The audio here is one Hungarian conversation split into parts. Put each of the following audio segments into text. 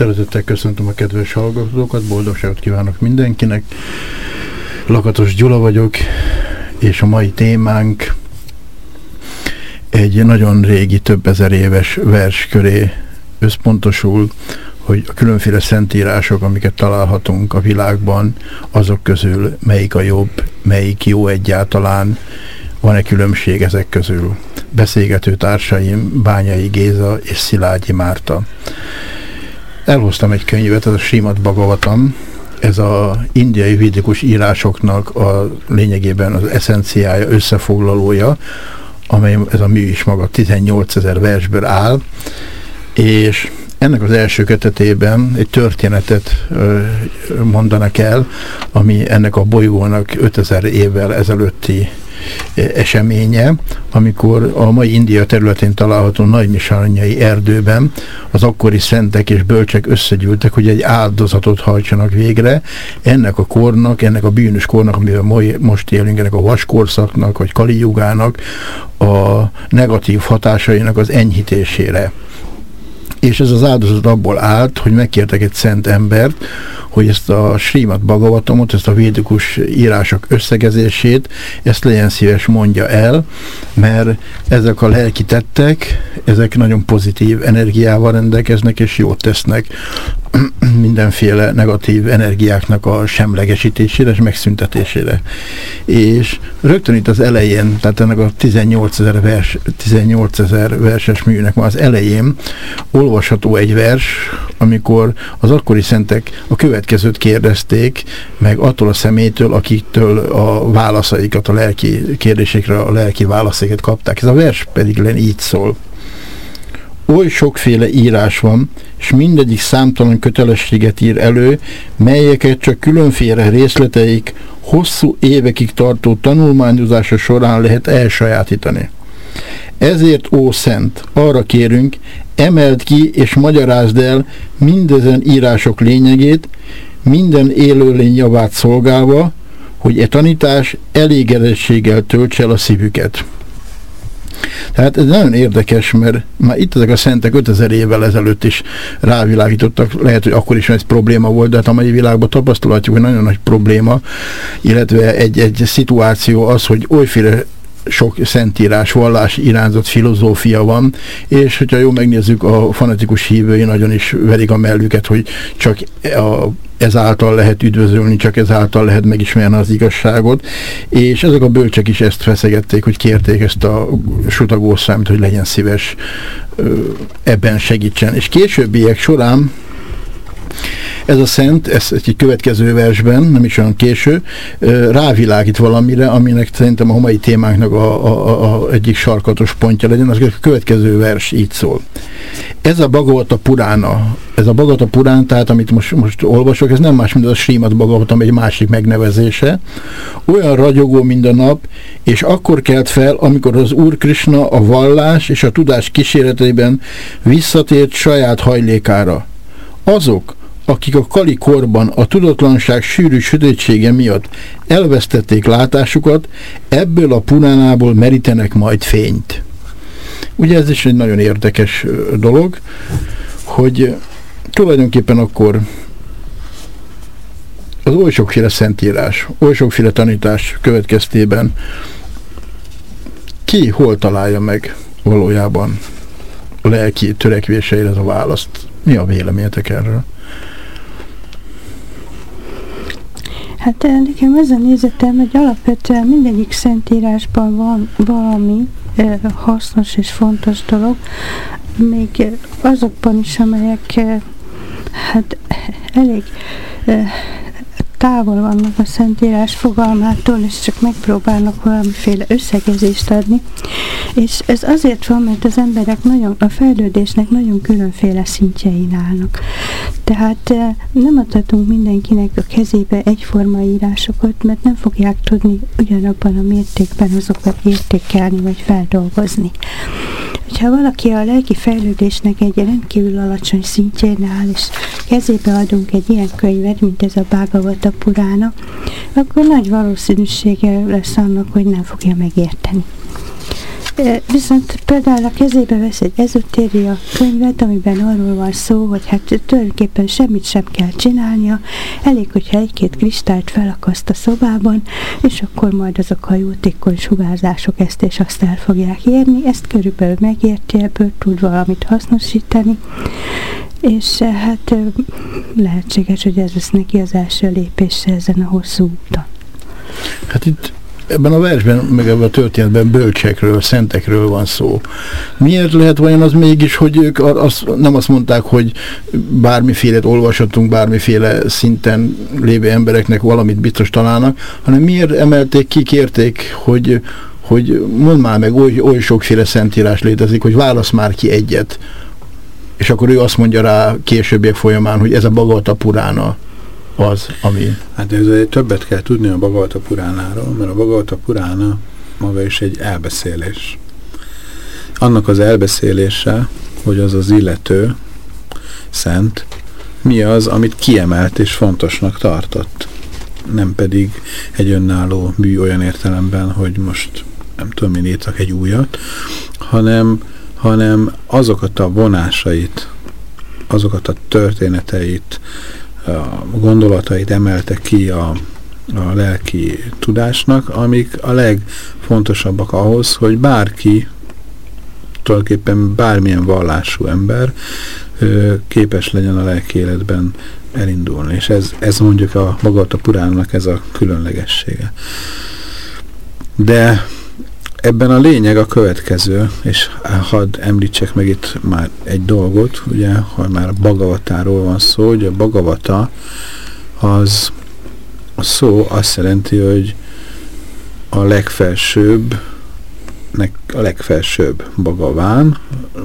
Szeretettel köszöntöm a kedves hallgatókat, boldogságot kívánok mindenkinek. Lakatos Gyula vagyok, és a mai témánk egy nagyon régi, több ezer éves vers köré összpontosul, hogy a különféle szentírások, amiket találhatunk a világban, azok közül melyik a jobb, melyik jó egyáltalán, van-e különbség ezek közül. Beszélgető társaim Bányai Géza és Szilágyi Márta. Elhoztam egy könyvet, ez a Simat Bagavatam, ez a indiai védikus írásoknak a lényegében az eszenciája, összefoglalója, amely ez a mű is maga 18 ezer versből áll, és ennek az első kötetében egy történetet mondanak el, ami ennek a bolygónak 5000 évvel ezelőtti eseménye, amikor a mai India területén található nagymisaranyai erdőben az akkori szentek és bölcsek összegyűltek, hogy egy áldozatot hajtsanak végre. Ennek a kornak, ennek a bűnös kornak, amivel most élünk, ennek a vaskorszaknak, vagy kaliugának a negatív hatásainak az enyhítésére. És ez az áldozat abból állt, hogy megkértek egy szent embert, hogy ezt a Srimat Bhagavatamot, ezt a védikus írások összegezését, ezt legyen szíves mondja el, mert ezek a lelki tettek, ezek nagyon pozitív energiával rendelkeznek, és jót tesznek mindenféle negatív energiáknak a semlegesítésére és megszüntetésére. És rögtön itt az elején, tehát ennek a 18 ezer vers, 18 ezer verses műnek ma az elején olvasható egy vers, amikor az akkori szentek a következőt kérdezték, meg attól a szemétől, akiktől a válaszaikat, a lelki kérdésekre a lelki válaszaikat kapták. Ez a vers pedig len így szól oly sokféle írás van, és mindegyik számtalan kötelességet ír elő, melyeket csak különféle részleteik hosszú évekig tartó tanulmányozása során lehet elsajátítani. Ezért, ó Szent, arra kérünk, emeld ki és magyarázd el mindezen írások lényegét, minden élőlény javát szolgálva, hogy e tanítás elégedettséggel töltse el a szívüket. Tehát ez nagyon érdekes, mert már itt ezek a szentek 5000 évvel ezelőtt is rávilágítottak, lehet, hogy akkor is ez probléma volt, de hát a mai világban tapasztalhatjuk, hogy nagyon nagy probléma, illetve egy, egy szituáció az, hogy olyféle sok szentírás, vallás irányzott filozófia van, és hogyha jól megnézzük, a fanatikus hívői nagyon is verik a mellüket, hogy csak a ezáltal lehet üdvözölni, csak ezáltal lehet megismerni az igazságot, és ezek a bölcsek is ezt feszegették, hogy kérték ezt a sutagószámot, hogy legyen szíves ebben segítsen. És későbbiek során ez a szent, ez egy következő versben, nem is olyan késő, rávilágít valamire, aminek szerintem a mai témánknak a, a, a, egyik sarkatos pontja legyen, az a következő vers így szól. Ez a Bhagavata Purána, ez a Bhagavata Purán, tehát amit most, most olvasok, ez nem más, mint a Srimad Bhagavata, egy másik megnevezése. Olyan ragyogó, mint a nap, és akkor kelt fel, amikor az Úr Krishna a vallás és a tudás kíséretében visszatért saját hajlékára. Azok, akik a kali korban a tudatlanság sűrű sötétsége miatt elvesztették látásukat, ebből a punánából merítenek majd fényt. Ugye ez is egy nagyon érdekes dolog, hogy tulajdonképpen akkor az oly sokféle szentírás, oly sokféle tanítás következtében ki hol találja meg valójában a lelki törekvéseire a választ? Mi a véleményetek erről? Hát eh, nekem az a nézetem, hogy alapvetően mindegyik szentírásban van valami eh, hasznos és fontos dolog. még azokban is, amelyek hát elég távol vannak a Szentírás fogalmától, és csak megpróbálnak valamiféle összegezést adni. És ez azért van, mert az emberek nagyon, a fejlődésnek nagyon különféle szintjein állnak. Tehát eh, nem adhatunk mindenkinek a kezébe egyforma írásokat, mert nem fogják tudni ugyanabban a mértékben azokat értékelni vagy feldolgozni. Ha valaki a lelki fejlődésnek egy rendkívül alacsony szintjén áll, és kezébe adunk egy ilyen könyvet, mint ez a Purána, akkor nagy valószínűsége lesz annak, hogy nem fogja megérteni. Viszont például a kezébe vesz egy ezotéria könyvet, amiben arról van szó, hogy hát tulajdonképpen semmit sem kell csinálnia, elég, hogyha egy-két kristályt felakaszt a szobában, és akkor majd azok a jótékony sugárzások ezt és azt el fogják érni, ezt körülbelül megérti, ebből tud valamit hasznosítani, és hát lehetséges, hogy ez lesz neki az első lépése ezen a hosszú úton. Hát itt ebben a versben, meg ebben a történetben bölcsekről, szentekről van szó. Miért lehet vajon az mégis, hogy ők az, nem azt mondták, hogy bármiféle olvashatunk, bármiféle szinten lévő embereknek valamit biztos találnak, hanem miért emelték ki, kérték, hogy, hogy mondd már meg, oly, oly sokféle szentírás létezik, hogy válasz már ki egyet. És akkor ő azt mondja rá későbbiek folyamán, hogy ez a Bhagavata Purána az, ami... Hát ez többet kell tudni a Bhagavata Puránáról, mert a Bhagavata Purána maga is egy elbeszélés. Annak az elbeszélése, hogy az az illető, szent, mi az, amit kiemelt és fontosnak tartott. Nem pedig egy önálló mű olyan értelemben, hogy most nem tudom, én írtak egy újat, hanem, hanem azokat a vonásait, azokat a történeteit, a gondolatait emelte ki a, a lelki tudásnak, amik a legfontosabbak ahhoz, hogy bárki, tulajdonképpen bármilyen vallású ember képes legyen a lelki életben elindulni. És ez, ez mondjuk a Magata Purának ez a különlegessége. De Ebben a lényeg a következő, és hadd említsek meg itt már egy dolgot, ugye, ha már a Bagavatáról van szó, hogy a Bagavata az a szó azt jelenti, hogy a legfelsőbb, a legfelsőbb Bagaván,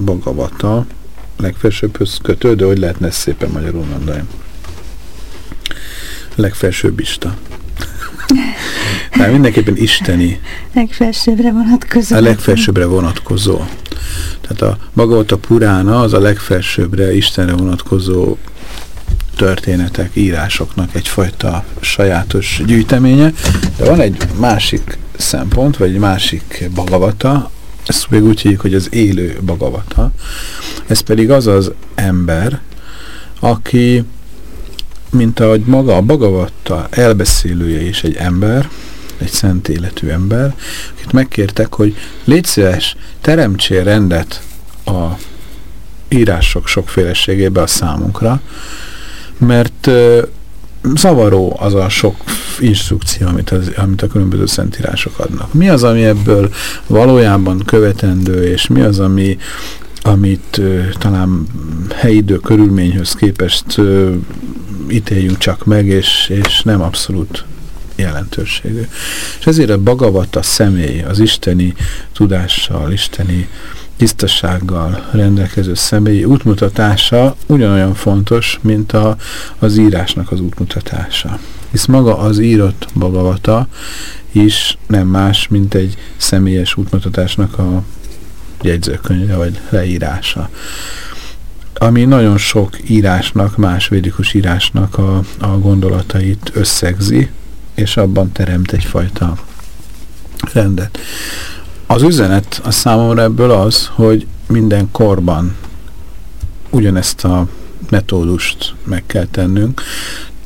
Bagavata, legfelsőbbhöz kötődő, hogy lehetne szépen magyarul mondani. Legfelsőbb Isten. Tehát mindenképpen isteni. Legfelsőbbre vonatkozó. A legfelsőbbre vonatkozó. Tehát a maga ott a Purána az a legfelsőbbre, Istenre vonatkozó történetek, írásoknak egyfajta sajátos gyűjteménye. De van egy másik szempont, vagy egy másik bagavata, ezt még úgy hívjuk, hogy az élő bagavata. Ez pedig az az ember, aki mint ahogy maga a Bagavatta elbeszélője is egy ember, egy szent életű ember, akit megkértek, hogy légy szíves, teremtsél rendet a írások sokféleségébe a számunkra, mert zavaró az a sok instrukció, amit, az, amit a különböző szentírások adnak. Mi az, ami ebből valójában követendő, és mi az, ami amit uh, talán helyi idő körülményhöz képest uh, ítéljünk csak meg, és, és nem abszolút jelentőségű. És ezért a Bagavat a személy, az isteni tudással, isteni tisztasággal rendelkező személyi útmutatása ugyanolyan fontos, mint a, az írásnak az útmutatása. Hisz maga az írott Bagavata is nem más, mint egy személyes útmutatásnak a jegyzőkönyve vagy leírása ami nagyon sok írásnak, más védikus írásnak a, a gondolatait összegzi, és abban teremt egyfajta rendet. Az üzenet a számomra ebből az, hogy minden korban ugyanezt a metódust meg kell tennünk,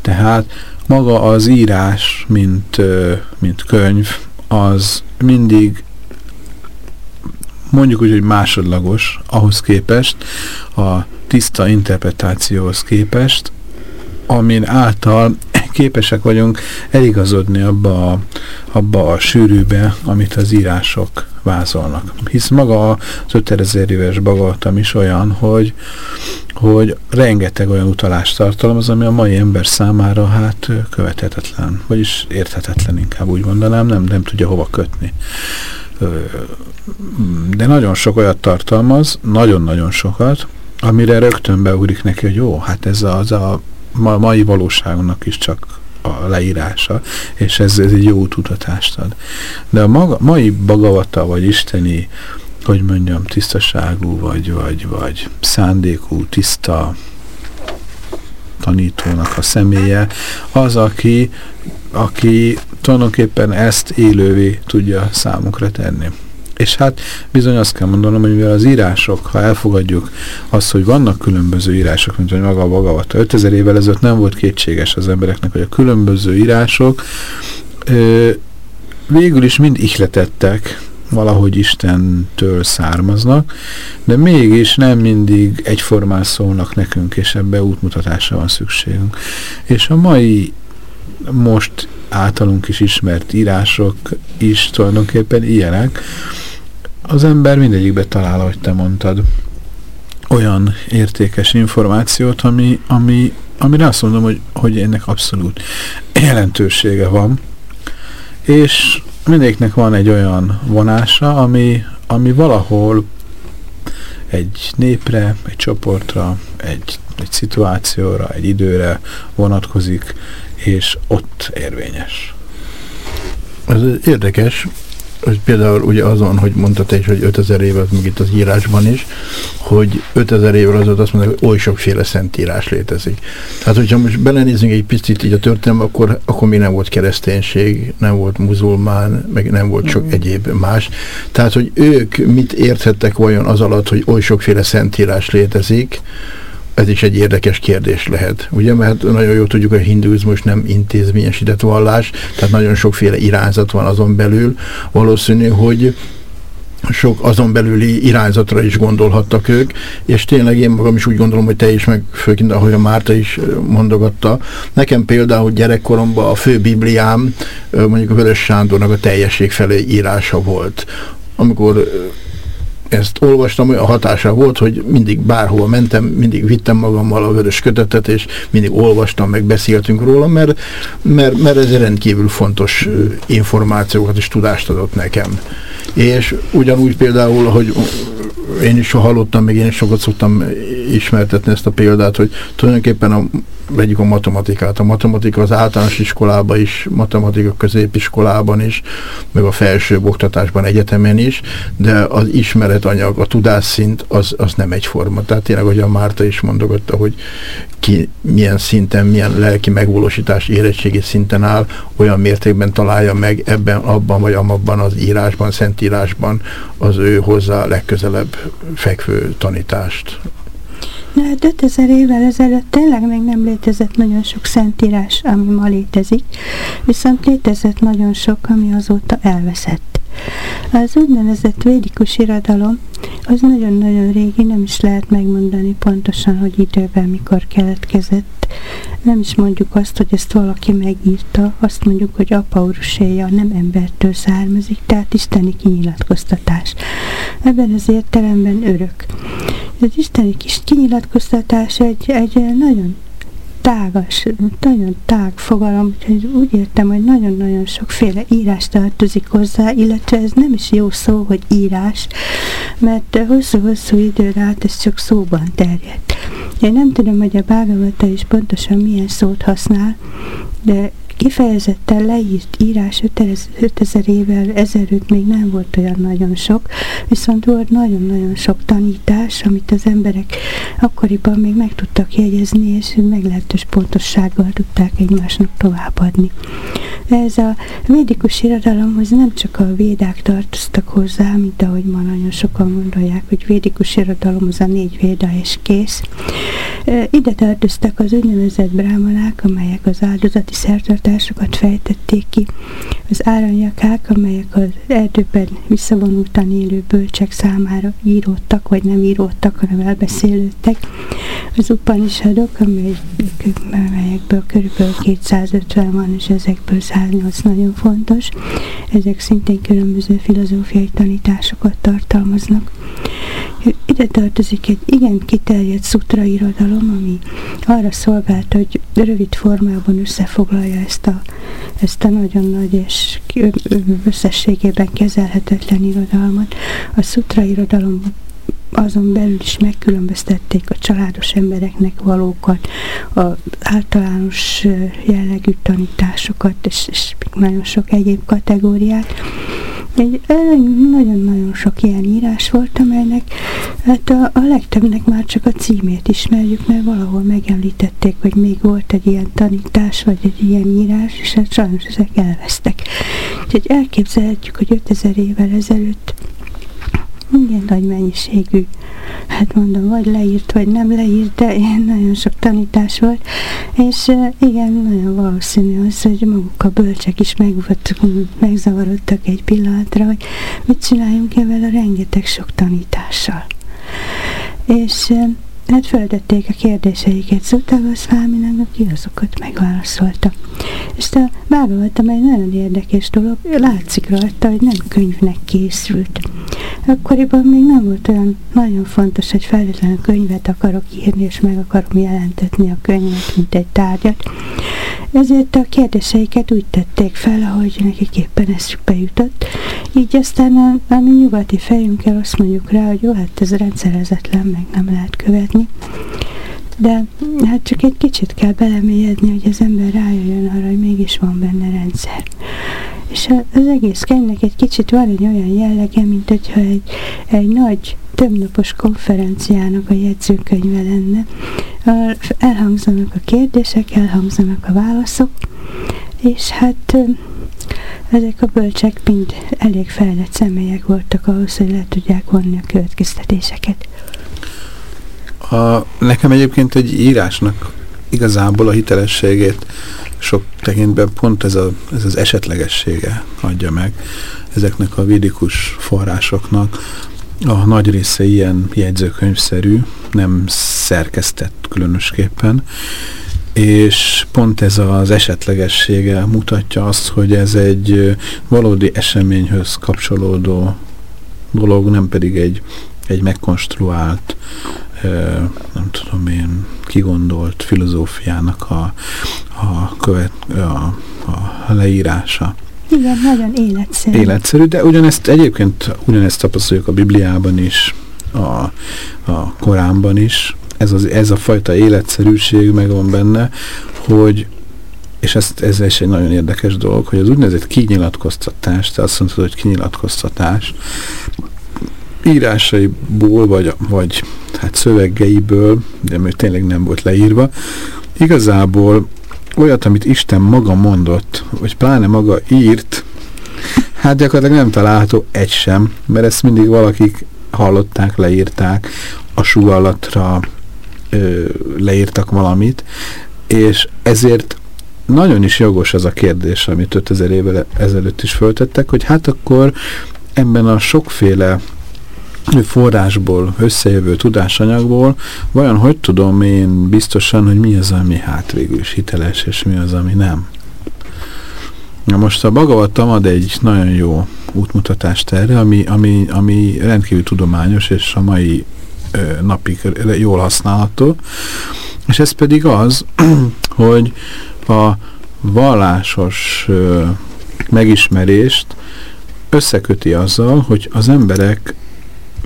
tehát maga az írás, mint, mint könyv, az mindig mondjuk úgy, hogy másodlagos ahhoz képest, a tiszta interpretációhoz képest, amin által képesek vagyunk eligazodni abba a, abba a sűrűbe, amit az írások vázolnak. Hisz maga az 5000 éves Bagatam is olyan, hogy, hogy rengeteg olyan utalást tartalmaz, ami a mai ember számára hát követhetetlen, vagyis érthetetlen inkább úgy mondanám, nem, nem tudja hova kötni. De nagyon sok olyat tartalmaz, nagyon-nagyon sokat, amire rögtön beugrik neki, hogy jó, hát ez az a ma, mai valóságunknak is csak a leírása, és ez, ez egy jó útutatást ad. De a maga, mai bagavata, vagy isteni, hogy mondjam, tisztaságú, vagy, vagy, vagy szándékú, tiszta tanítónak a személye, az, aki, aki tulajdonképpen ezt élővé tudja számunkra tenni. És hát bizony azt kell mondanom, hogy mivel az írások, ha elfogadjuk azt, hogy vannak különböző írások, mint hogy maga a Bhagavata, 5000 évvel ezelőtt nem volt kétséges az embereknek, hogy a különböző írások ö, végül is mind ihletettek, valahogy Istentől származnak, de mégis nem mindig egyformán szólnak nekünk, és ebbe útmutatásra van szükségünk. És a mai most általunk is ismert írások is tulajdonképpen ilyenek, az ember mindegyikbe talál, ahogy te mondtad, olyan értékes információt, ami, ami, amire azt mondom, hogy, hogy ennek abszolút jelentősége van, és mindegyiknek van egy olyan vonása, ami, ami valahol egy népre, egy csoportra, egy, egy szituációra, egy időre vonatkozik, és ott érvényes. Ez érdekes, hogy például ugye azon, hogy mondta te is, hogy 5000 év az még itt az írásban is, hogy 5000 évvel azóta azt mondják, hogy oly sokféle szentírás létezik. Tehát, hogyha most belenézünk egy picit így a történelme, akkor, akkor még nem volt kereszténység, nem volt muzulmán, meg nem volt sok mm. egyéb más. Tehát, hogy ők mit érthettek vajon az alatt, hogy oly sokféle szentírás létezik, ez is egy érdekes kérdés lehet. Ugye, mert nagyon jól tudjuk, hogy a hinduizmus nem intézményesített vallás, tehát nagyon sokféle irányzat van azon belül. Valószínű, hogy sok azon belüli irányzatra is gondolhattak ők, és tényleg én magam is úgy gondolom, hogy te is, meg főként ahogy a Márta is mondogatta. Nekem például gyerekkoromban a fő bibliám mondjuk a Vörös Sándornak a teljesség felé írása volt. Amikor ezt olvastam, olyan hatása volt, hogy mindig bárhol mentem, mindig vittem magammal a vörös kötetet, és mindig olvastam, meg beszéltünk róla, mert, mert, mert ez rendkívül fontos információkat és tudást adott nekem. És ugyanúgy például, hogy én is hallottam, meg én is sokat szoktam ismertetni ezt a példát, hogy tulajdonképpen a vegyük a matematikát. A matematika az általános iskolában is, matematika középiskolában is, meg a felsőbb oktatásban, egyetemen is, de az ismeretanyag, a tudásszint az, az nem egyforma. Tehát tényleg, hogy a Márta is mondogatta, hogy ki milyen szinten, milyen lelki megvalósítás érettségi szinten áll, olyan mértékben találja meg ebben, abban vagy amabban az írásban, szentírásban az ő hozzá legközelebb fekvő tanítást. Na hát 5000 évvel ezelőtt tényleg még nem létezett nagyon sok szentírás, ami ma létezik, viszont létezett nagyon sok, ami azóta elveszett. Az úgynevezett védikus irodalom az nagyon-nagyon régi, nem is lehet megmondani pontosan, hogy időben mikor keletkezett. Nem is mondjuk azt, hogy ezt valaki megírta, azt mondjuk, hogy apa uruséja nem embertől származik, tehát isteni kinyilatkoztatás. Ebben az értelemben örök. Az isteni kis kinyilatkoztatás egy, egy nagyon tágas, nagyon tág fogalom, úgyhogy úgy értem, hogy nagyon-nagyon sokféle írás tartozik hozzá, illetve ez nem is jó szó, hogy írás, mert hosszú-hosszú időre át ez csak szóban terjedt. Én nem tudom, hogy a Bhagavata is pontosan milyen szót használ, de kifejezetten leírt írás 5000 évvel ezelőtt még nem volt olyan nagyon sok, viszont volt nagyon-nagyon sok tanítás, amit az emberek akkoriban még meg tudtak jegyezni, és meglehetős pontossággal tudták egymásnak továbbadni. Ez a védikus irodalomhoz nem csak a védák tartoztak hozzá, mint ahogy ma nagyon sokan gondolják, hogy védikus irodalom az a négy véda és kész. Ide tartoztak az úgynevezett brámanák, amelyek az áldozati szertartásokat fejtették ki, az áranjakák, amelyek az erdőben visszavonultan élő bölcsek számára íródtak, vagy nem íródtak, hanem elbeszélődtek, az upanishadok, amelyekből kb. 250 van, és ezekből 108 nagyon fontos. Ezek szintén különböző filozófiai tanításokat tartalmaznak. Ide tartozik egy igen kiterjedt szutra irodalom, ami arra szolgált, hogy rövid formában összefoglalja ezt a, ezt a nagyon nagy és összességében kezelhetetlen irodalmat. A szutra irodalom azon belül is megkülönböztették a családos embereknek valókat, az általános jellegű tanításokat, és, és nagyon sok egyéb kategóriát. Egy nagyon-nagyon sok ilyen írás volt, amelynek hát a, a legtöbbnek már csak a címét ismerjük, mert valahol megemlítették, hogy még volt egy ilyen tanítás, vagy egy ilyen írás, és hát sajnos ezek elvesztek. Úgyhogy elképzelhetjük, hogy 5000 évvel ezelőtt igen nagy mennyiségű, hát mondom, vagy leírt, vagy nem leírt, de ilyen nagyon sok tanítás volt, és igen, nagyon valószínű az, hogy maguk a bölcsek is megvoltak, megzavarodtak egy pillanatra, hogy mit csináljunk ezzel a rengeteg sok tanítással. És Hát földették a kérdéseiket Szutavoszváminak, aki azokat megválaszolta. És a Bhagavatam egy nagyon érdekes dolog, látszik rajta, hogy nem könyvnek készült. Akkoriban még nem volt olyan nagyon fontos, hogy feltétlenül könyvet akarok írni, és meg akarom jelentetni a könyvet, mint egy tárgyat. Ezért a kérdéseiket úgy tették fel, ahogy nekik éppen eszükbe jutott. Így aztán a, a mi nyugati fejünkkel azt mondjuk rá, hogy jó, hát ez rendszerezetlen, meg nem lehet követni. De hát csak egy kicsit kell belemélyedni, hogy az ember rájöjjön arra, hogy mégis van benne rendszer. És az egész könyvnek egy kicsit van egy olyan jellege, mint hogyha egy, egy nagy többnapos konferenciának a jegyzőkönyve lenne. Elhangzanak a kérdések, elhangzanak a válaszok, és hát ezek a bölcsek mind elég fejlett személyek voltak ahhoz, hogy le tudják vonni a következtetéseket. A, nekem egyébként egy írásnak igazából a hitelességét sok tekintben pont ez, a, ez az esetlegessége adja meg ezeknek a vidikus forrásoknak. A nagy része ilyen jegyzőkönyvszerű, nem szerkesztett különösképpen, és pont ez az esetlegessége mutatja azt, hogy ez egy valódi eseményhöz kapcsolódó dolog, nem pedig egy, egy megkonstruált nem tudom én, kigondolt filozófiának a, a, követ, a, a leírása. Igen, nagyon életszerű. Életszerű, de ugyanezt egyébként ugyanezt tapasztaljuk a Bibliában is, a, a Koránban is. Ez, az, ez a fajta életszerűség megvan benne, hogy és ezt, ez is egy nagyon érdekes dolog, hogy az úgynevezett kinyilatkoztatás, te azt mondtad, hogy kinyilatkoztatás, írásaiból, vagy, vagy hát szöveggeiből, de még tényleg nem volt leírva, igazából olyat, amit Isten maga mondott, vagy pláne maga írt, hát gyakorlatilag nem található egy sem, mert ezt mindig valakik hallották, leírták, a súallatra ö, leírtak valamit, és ezért nagyon is jogos az a kérdés, amit 5000 évvel ezelőtt is föltettek, hogy hát akkor ebben a sokféle forrásból, összejövő tudásanyagból, vajon hogy tudom én biztosan, hogy mi az, ami hát végül is hiteles, és mi az, ami nem. Na most a Bhagavatam ad egy nagyon jó útmutatást erre, ami, ami, ami rendkívül tudományos, és a mai ö, napig jól használható, és ez pedig az, hogy a vallásos ö, megismerést összeköti azzal, hogy az emberek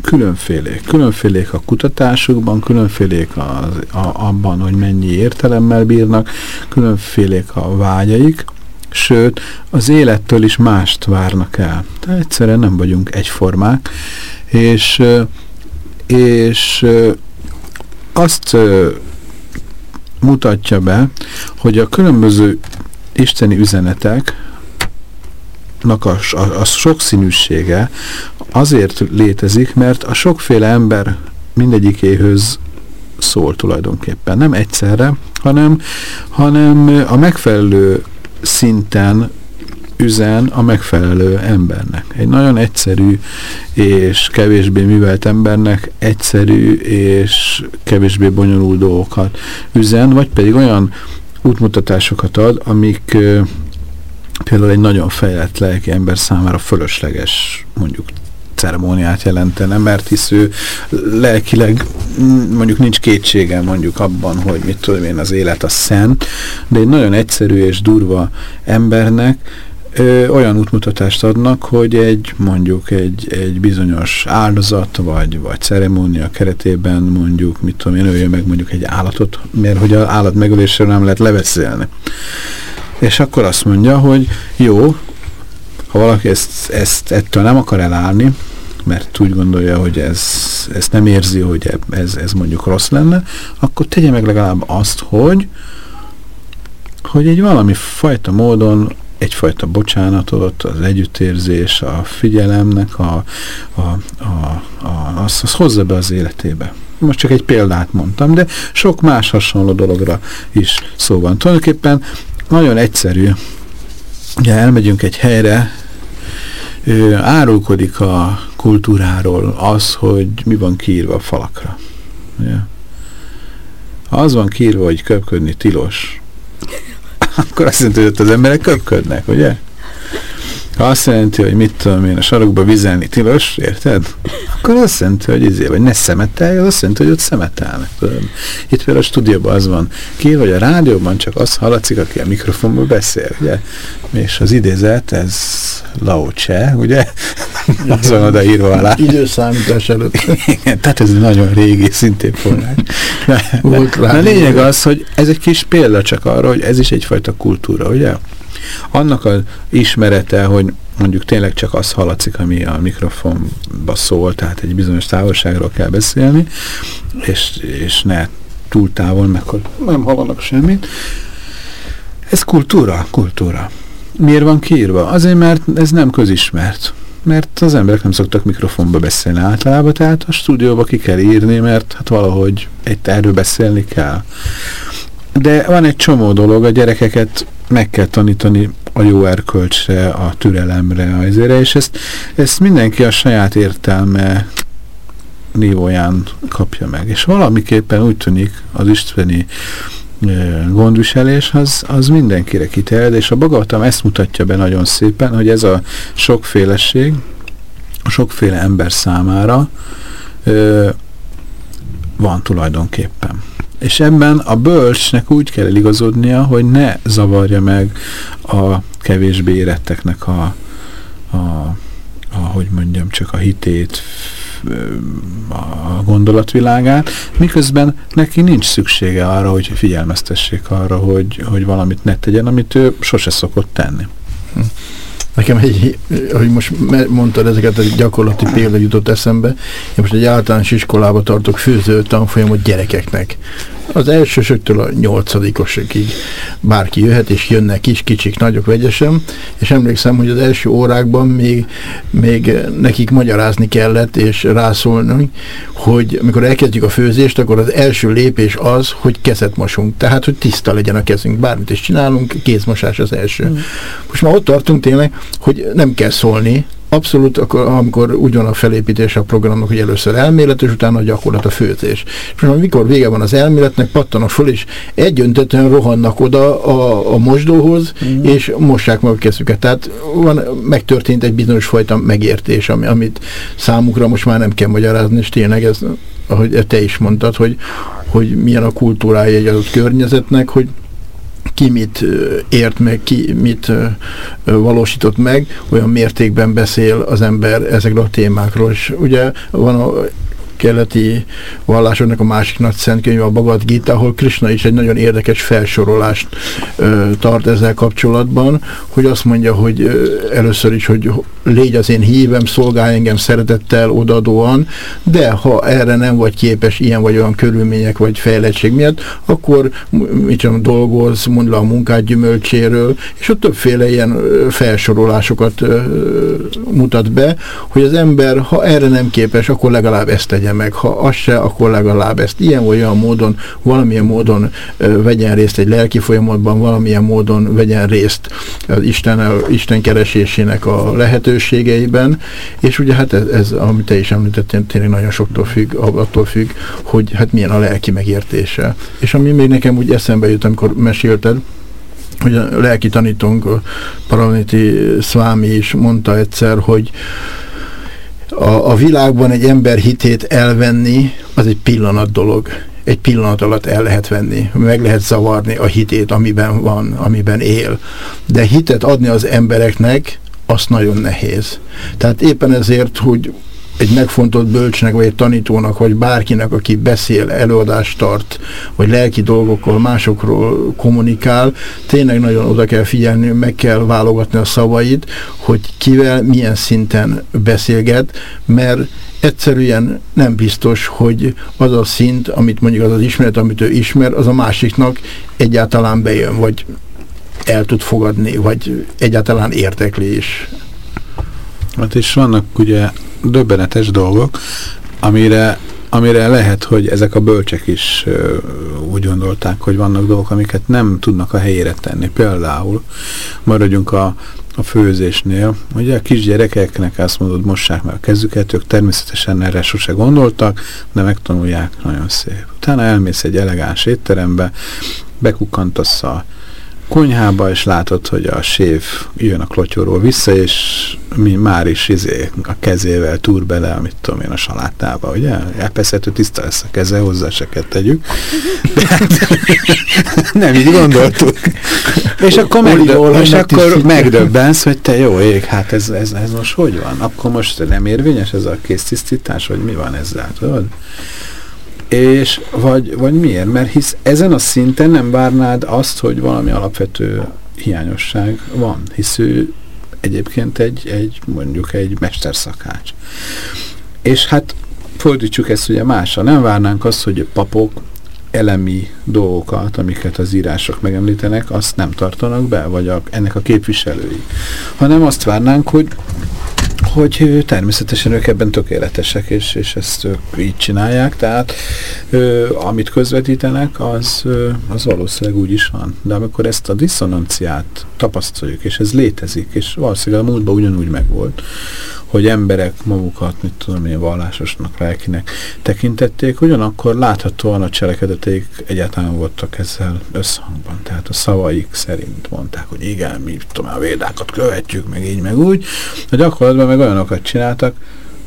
különfélék. Különfélék a kutatásukban, különfélék az, a, abban, hogy mennyi értelemmel bírnak, különfélék a vágyaik, sőt, az élettől is mást várnak el. Tehát egyszerűen nem vagyunk egyformák, és, és azt mutatja be, hogy a különböző isteni üzenetek, a, a, a sokszínűsége azért létezik, mert a sokféle ember mindegyikéhöz szól tulajdonképpen. Nem egyszerre, hanem, hanem a megfelelő szinten üzen a megfelelő embernek. Egy nagyon egyszerű és kevésbé művelt embernek egyszerű és kevésbé bonyolult dolgokat üzen, vagy pedig olyan útmutatásokat ad, amik például egy nagyon fejlett lelki ember számára fölösleges mondjuk ceremóniát jelentene, mert hisz ő lelkileg mondjuk nincs kétsége mondjuk abban, hogy mit tudom én, az élet a szent, de egy nagyon egyszerű és durva embernek ö, olyan útmutatást adnak, hogy egy mondjuk egy, egy bizonyos áldozat vagy, vagy ceremónia keretében mondjuk, mit tudom én, öljön meg mondjuk egy állatot, mert hogy az állat megölésről nem lehet leveszélni. És akkor azt mondja, hogy jó, ha valaki ezt, ezt ettől nem akar elállni, mert úgy gondolja, hogy ez, ez nem érzi, hogy ez, ez mondjuk rossz lenne, akkor tegye meg legalább azt, hogy hogy egy valami fajta módon egyfajta bocsánatot, az együttérzés, a figyelemnek a, a, a, a, azt, azt hozza be az életébe. Most csak egy példát mondtam, de sok más hasonló dologra is szó van. Tulajdonképpen nagyon egyszerű, ugye elmegyünk egy helyre, ő, árulkodik a kultúráról az, hogy mi van kiírva a falakra. Ugye? Ha az van kiírva, hogy köpködni tilos, akkor azt jelenti, hogy az emberek köpködnek, ugye? Ha azt jelenti, hogy mit tudom én, a sarokba vizelni tilos, érted? Akkor azt jelenti, hogy izé, vagy ne szemetelj, az azt jelenti, hogy ott szemetelnek. Itt például a stúdióban az van ki, vagy a rádióban csak az hallatszik, aki a mikrofonban beszél, ugye? És az idézet, ez Lao Tse, ugye? az van odaírva alá. Időszámítás előtt. Igen, tehát ez nagyon régi, szintén forrás. a lényeg az, hogy ez egy kis példa csak arra, hogy ez is egyfajta kultúra, ugye? Annak az ismerete, hogy mondjuk tényleg csak az hallatszik, ami a mikrofonba szól, tehát egy bizonyos távolságról kell beszélni, és, és ne túl távol, mert akkor nem hallanak semmit. Ez kultúra, kultúra. Miért van kiírva? Azért, mert ez nem közismert. Mert az emberek nem szoktak mikrofonba beszélni általában, tehát a stúdióba ki kell írni, mert hát valahogy egy erről beszélni kell. De van egy csomó dolog, a gyerekeket meg kell tanítani a jó erkölcsre, a türelemre, azért, és ezt, ezt mindenki a saját értelme nívóján kapja meg. És valamiképpen úgy tűnik az isteni gondviselés, az, az mindenkire kiterjed, és a Bagatam ezt mutatja be nagyon szépen, hogy ez a sokféleség, a sokféle ember számára ö, van tulajdonképpen. És ebben a bölcsnek úgy kell eligazodnia, hogy ne zavarja meg a kevésbé éretteknek a, a, hogy mondjam, csak a hitét, a gondolatvilágát, miközben neki nincs szüksége arra, hogy figyelmeztessék arra, hogy, hogy valamit ne tegyen, amit ő sose szokott tenni. Hm. Nekem egy, hogy most mondtad ezeket a gyakorlati példa jutott eszembe, én most egy általános iskolába tartok főző tanfolyamot gyerekeknek. Az elsősöktől a nyolcadikosokig bárki jöhet, és jönnek is, kicsik, nagyok, vegyesen, és emlékszem, hogy az első órákban még, még nekik magyarázni kellett, és rászólni, hogy amikor elkezdjük a főzést, akkor az első lépés az, hogy kezet mosunk. Tehát, hogy tiszta legyen a kezünk. Bármit is csinálunk, kézmosás az első. Mm. Most már ott tartunk tényleg, hogy nem kell szólni, Abszolút, akkor, amikor úgy van a felépítés a programnak, hogy először elmélet, és utána a gyakorlat a főzés. És most mikor vége van az elméletnek, pattanak föl, és egyöntetően rohannak oda a, a mosdóhoz, mm. és mossák meg a kezüket. Tehát van, megtörtént egy bizonyos fajta megértés, ami, amit számukra most már nem kell magyarázni, és tényleg ez, ahogy te is mondtad, hogy, hogy milyen a kultúrája egy adott környezetnek, hogy ki mit ért meg, ki mit valósított meg, olyan mértékben beszél az ember ezekről a témákról. És ugye van a keleti vallásoknak a másik nagy szentkönyv, a Bhagavad Gita, ahol Krishna is egy nagyon érdekes felsorolást ö, tart ezzel kapcsolatban, hogy azt mondja, hogy ö, először is, hogy légy az én hívem, szolgálj engem szeretettel, odadóan, de ha erre nem vagy képes ilyen vagy olyan körülmények vagy fejlettség miatt, akkor mit tudom, dolgoz, mondd le a munkát gyümölcséről, és ott többféle ilyen felsorolásokat ö, mutat be, hogy az ember, ha erre nem képes, akkor legalább ezt tegye meg, ha az se, akkor legalább ezt ilyen vagy olyan módon, valamilyen módon ö, vegyen részt egy lelki folyamatban, valamilyen módon vegyen részt az Isten, Isten keresésének a lehetőségeiben, és ugye hát ez, ez amit te is említettél, tényleg nagyon soktól függ, attól függ, hogy hát milyen a lelki megértése. És ami még nekem úgy eszembe jut, amikor mesélted, hogy a lelki tanítónk, Paraniti Szvámi is mondta egyszer, hogy a, a világban egy ember hitét elvenni, az egy pillanat dolog. Egy pillanat alatt el lehet venni, meg lehet zavarni a hitét, amiben van, amiben él. De hitet adni az embereknek, az nagyon nehéz. Tehát éppen ezért, hogy egy megfontolt bölcsnek, vagy egy tanítónak, vagy bárkinek, aki beszél, előadást tart, vagy lelki dolgokról, másokról kommunikál, tényleg nagyon oda kell figyelni, meg kell válogatni a szavait, hogy kivel, milyen szinten beszélget, mert egyszerűen nem biztos, hogy az a szint, amit mondjuk az az ismeret, amit ő ismer, az a másiknak egyáltalán bejön, vagy el tud fogadni, vagy egyáltalán értekli is. Hát és vannak ugye döbbenetes dolgok, amire, amire lehet, hogy ezek a bölcsek is ö, úgy gondolták, hogy vannak dolgok, amiket nem tudnak a helyére tenni. Például maradjunk a, a főzésnél. Ugye a kisgyerekeknek azt mondod, mossák meg a kezüket, ők természetesen erre sose gondoltak, de megtanulják nagyon szép. Utána elmész egy elegáns étterembe, bekukkantasz a konyhába, és látod, hogy a séf jön a klotyóról vissza, és mi már is izé, a kezével túr bele, amit tudom én, a salátába, ugye? Elpeszhető tiszta lesz a keze, hozzá se kell tegyük. nem így gondoltuk. és akkor, megdöb és akkor megdöbbensz, hogy te jó ég, hát ez, ez, ez most hogy van? Akkor most nem érvényes ez a késztisztítás, hogy mi van ezzel, tudod? És vagy, vagy miért? Mert hisz ezen a szinten nem várnád azt, hogy valami alapvető hiányosság van, hisz ő egyébként egy, egy mondjuk egy mesterszakács. És hát fordítsuk ezt ugye másra. Nem várnánk azt, hogy papok elemi dolgokat, amiket az írások megemlítenek, azt nem tartanak be, vagy a, ennek a képviselői. Hanem azt várnánk, hogy hogy természetesen ők ebben tökéletesek, és, és ezt ők így csinálják, tehát ö, amit közvetítenek, az, ö, az valószínűleg úgy is van. De amikor ezt a diszonanciát tapasztaljuk, és ez létezik, és valószínűleg a múltban ugyanúgy megvolt, hogy emberek magukat, mit tudom én, vallásosnak, lelkinek tekintették, ugyanakkor láthatóan a cselekedeteik egyáltalán voltak ezzel összhangban. Tehát a szavaik szerint mondták, hogy igen, mi tudom, a védákat követjük, meg így, meg úgy. A gyakorlatban meg olyanokat csináltak,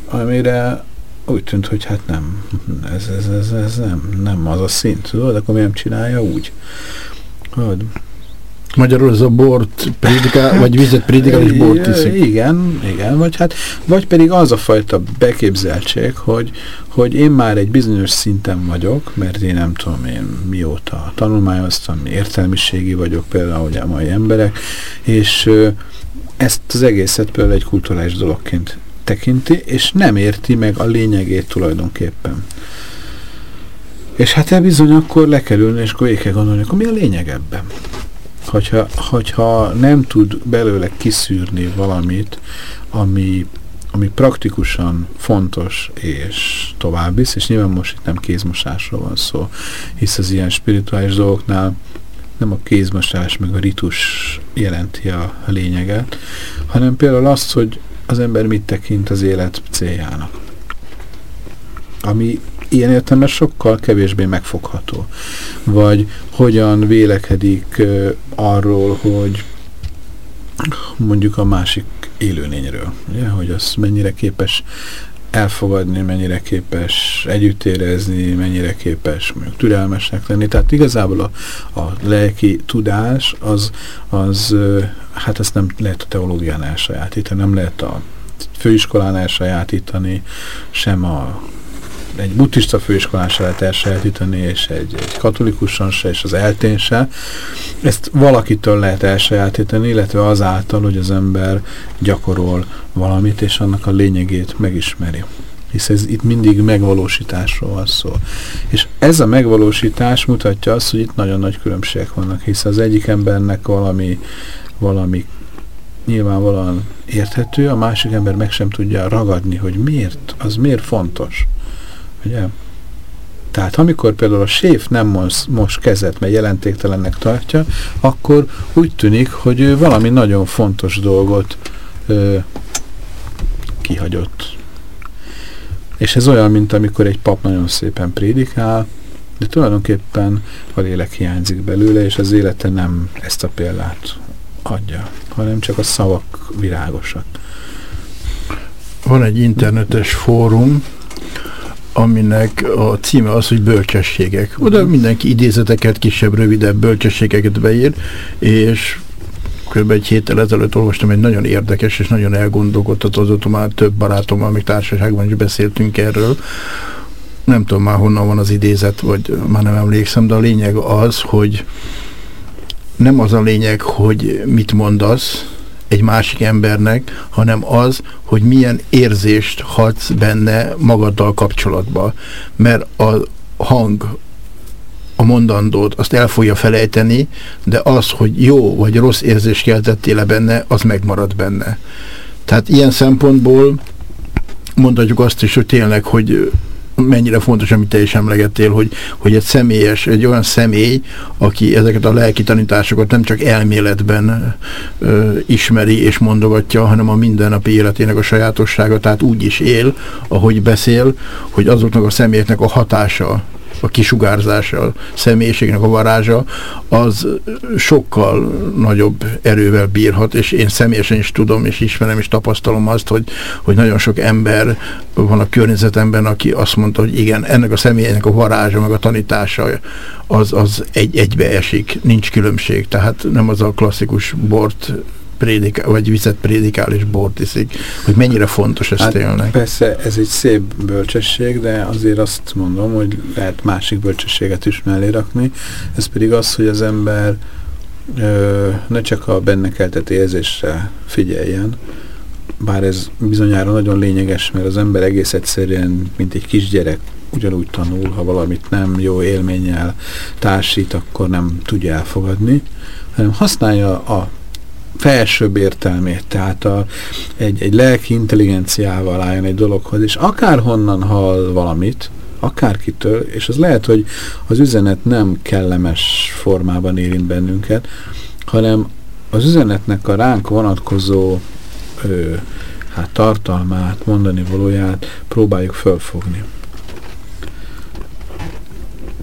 amire úgy tűnt, hogy hát nem, ez, ez, ez, ez nem, nem az a szint, tudod, akkor miért csinálja úgy? Tudod? Magyarul ez a bort prédikál, vagy vizet prédikál és bort iszik. Igen, igen, vagy, hát, vagy pedig az a fajta beképzeltség, hogy, hogy én már egy bizonyos szinten vagyok, mert én nem tudom én mióta tanulmányoztam, értelmiségi vagyok például ugye a mai emberek, és ezt az egészet például egy kulturális dologként tekinti, és nem érti meg a lényegét tulajdonképpen. És hát el bizony akkor le kell ülni, és akkor kell gondolni, akkor mi a lényeg ebben? Hogyha, hogyha nem tud belőle kiszűrni valamit, ami, ami praktikusan fontos és tovább visz, és nyilván most itt nem kézmosásról van szó, hisz az ilyen spirituális dolgoknál nem a kézmosás meg a ritus jelenti a lényeget, hanem például azt, hogy az ember mit tekint az élet céljának. Ami ilyen értelemben sokkal kevésbé megfogható. Vagy hogyan vélekedik uh, arról, hogy mondjuk a másik élőlényről, ugye? hogy az mennyire képes elfogadni, mennyire képes együtt érezni, mennyire képes mondjuk türelmesnek lenni. Tehát igazából a, a lelki tudás az, az hát ezt nem lehet a teológián elsajátítani, nem lehet a főiskolán elsajátítani, sem a egy buddhista főiskolán se lehet elsajátítani, és egy, egy katolikuson se, és az eltén se. Ezt valakitől lehet elsajátítani, illetve azáltal, hogy az ember gyakorol valamit, és annak a lényegét megismeri hisz ez itt mindig megvalósításról van szó. És ez a megvalósítás mutatja azt, hogy itt nagyon nagy különbségek vannak, hisz az egyik embernek valami, valami nyilvánvalóan érthető, a másik ember meg sem tudja ragadni, hogy miért, az miért fontos. Ugye? Tehát amikor például a séf nem most, most kezet, mert jelentéktelennek tartja, akkor úgy tűnik, hogy ő valami nagyon fontos dolgot ö, kihagyott. És ez olyan, mint amikor egy pap nagyon szépen prédikál, de tulajdonképpen a lélek hiányzik belőle, és az élete nem ezt a példát adja, hanem csak a szavak virágosak. Van egy internetes fórum, aminek a címe az, hogy bölcsességek. Oda mindenki idézeteket, kisebb, rövidebb bölcsességeket beír, és kb. egy héttel ezelőtt olvastam egy nagyon érdekes és nagyon elgondolkodtató már több barátommal, még társaságban is beszéltünk erről. Nem tudom már honnan van az idézet, vagy már nem emlékszem, de a lényeg az, hogy nem az a lényeg, hogy mit mondasz egy másik embernek, hanem az, hogy milyen érzést hadsz benne magaddal kapcsolatba. Mert a hang, a mondandót, azt el fogja felejteni, de az, hogy jó vagy rossz érzést keltettél le benne, az megmarad benne. Tehát ilyen szempontból mondhatjuk azt is, hogy tényleg, hogy mennyire fontos, amit te is emlegettél, hogy, hogy egy személyes, egy olyan személy, aki ezeket a lelki tanításokat nem csak elméletben ö, ismeri és mondogatja, hanem a mindennapi életének a sajátossága, tehát úgy is él, ahogy beszél, hogy azoknak a személyeknek a hatása a kisugárzása, a személyiségnek a varázsa, az sokkal nagyobb erővel bírhat, és én személyesen is tudom, és ismerem, és tapasztalom azt, hogy, hogy nagyon sok ember van a környezetemben, aki azt mondta, hogy igen, ennek a személynek a varázsa, meg a tanítása az, az egy egybe esik, nincs különbség, tehát nem az a klasszikus bort prédikál, vagy vizet prédikál és bort iszik, hogy mennyire fontos ez hát tényleg. Persze ez egy szép bölcsesség, de azért azt mondom, hogy lehet másik bölcsességet is mellé rakni, ez pedig az, hogy az ember ö, ne csak a benne keltett érzésre figyeljen, bár ez bizonyára nagyon lényeges, mert az ember egész egyszerűen, mint egy kisgyerek, ugyanúgy tanul, ha valamit nem jó élménnyel társít, akkor nem tudja elfogadni, hanem használja a felsőbb értelmét, tehát a, egy, egy lelki intelligenciával álljon egy dologhoz, és akárhonnan hall valamit, akárkitől, és az lehet, hogy az üzenet nem kellemes formában érint bennünket, hanem az üzenetnek a ránk vonatkozó ö, hát tartalmát, mondani valóját próbáljuk fölfogni.